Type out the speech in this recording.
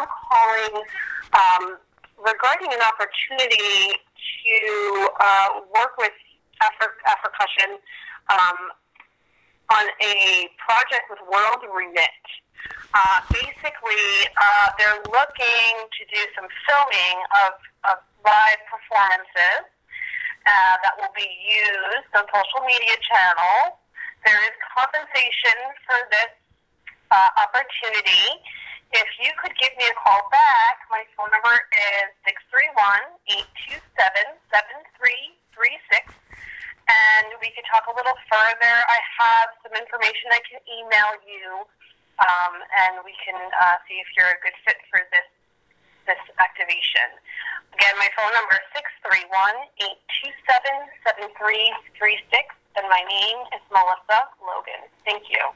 I'm calling um, regarding an opportunity to uh, work with Afro-Cushion um, on a project with World Remit. Uh, basically, uh, they're looking to do some filming of, of live performances uh, that will be used on social media channels. There is compensation for this uh, opportunity. If you could give me a call back, my phone number is 631-827-7336 and we could talk a little further. I have some information I can email you, um, and we can uh, see if you're a good fit for this this activation. Again, my phone number is six three one eight two seven seven three three six, and my name is Melissa Logan. Thank you.